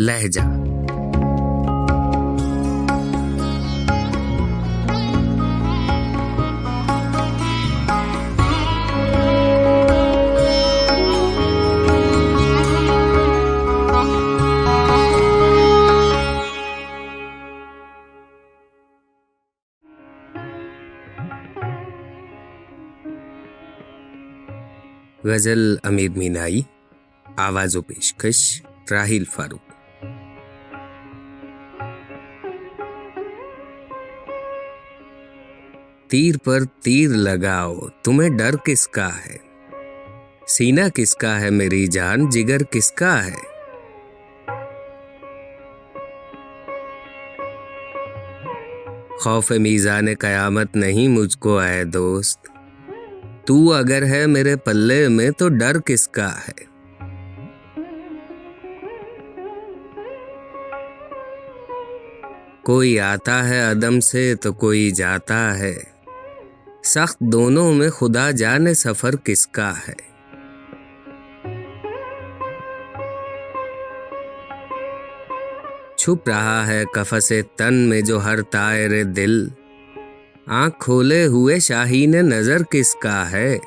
لہجہ۔ غزل امیر مینائی آواز و پیشکش راہیل فاروق۔ تیر پر تیر لگاؤ، تمہیں ڈر کس کا ہے؟ سینہ کس کا ہے میری جان، جگر کس کا ہے؟ خوف میزان قیامت نہیں مجھ کو، اے دوست۔ تو اگر ہے میرے پلے میں تو ڈر کس کا ہے؟ کوئی آتا ہے عدم سے تو کوئی جاتا ہے۔ سخت دونوں میں خدا جانے سفر کس کا ہے؟ چھپ رہا ہے کفس تن میں جو ہر تائر دل۔ آنکھ کھولے ہوئے شاہین نظر کس کا ہے؟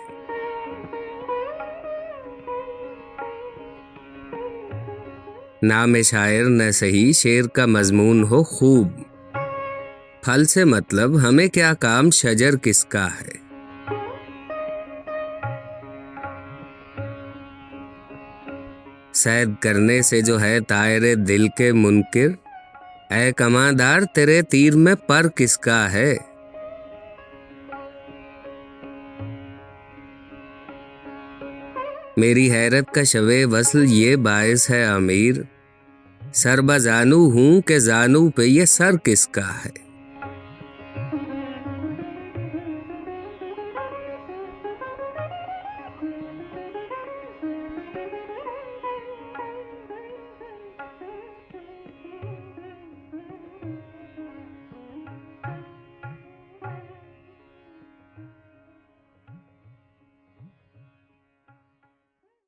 نام شاعر نہ صحیح شیر کا مضمون ہو خوب۔ پھل سے مطلب ہمیں کیا کام شجر کس کا ہے؟ سید کرنے سے جو ہے تائر دل کے منکر، اے کماندار تیرے تیر میں پر کس کا ہے؟ میری حیرت کا شو وصل یہ باعث ہے امیر سر بزانو ہوں کہ زانو پہ یہ سر کس کا ہے؟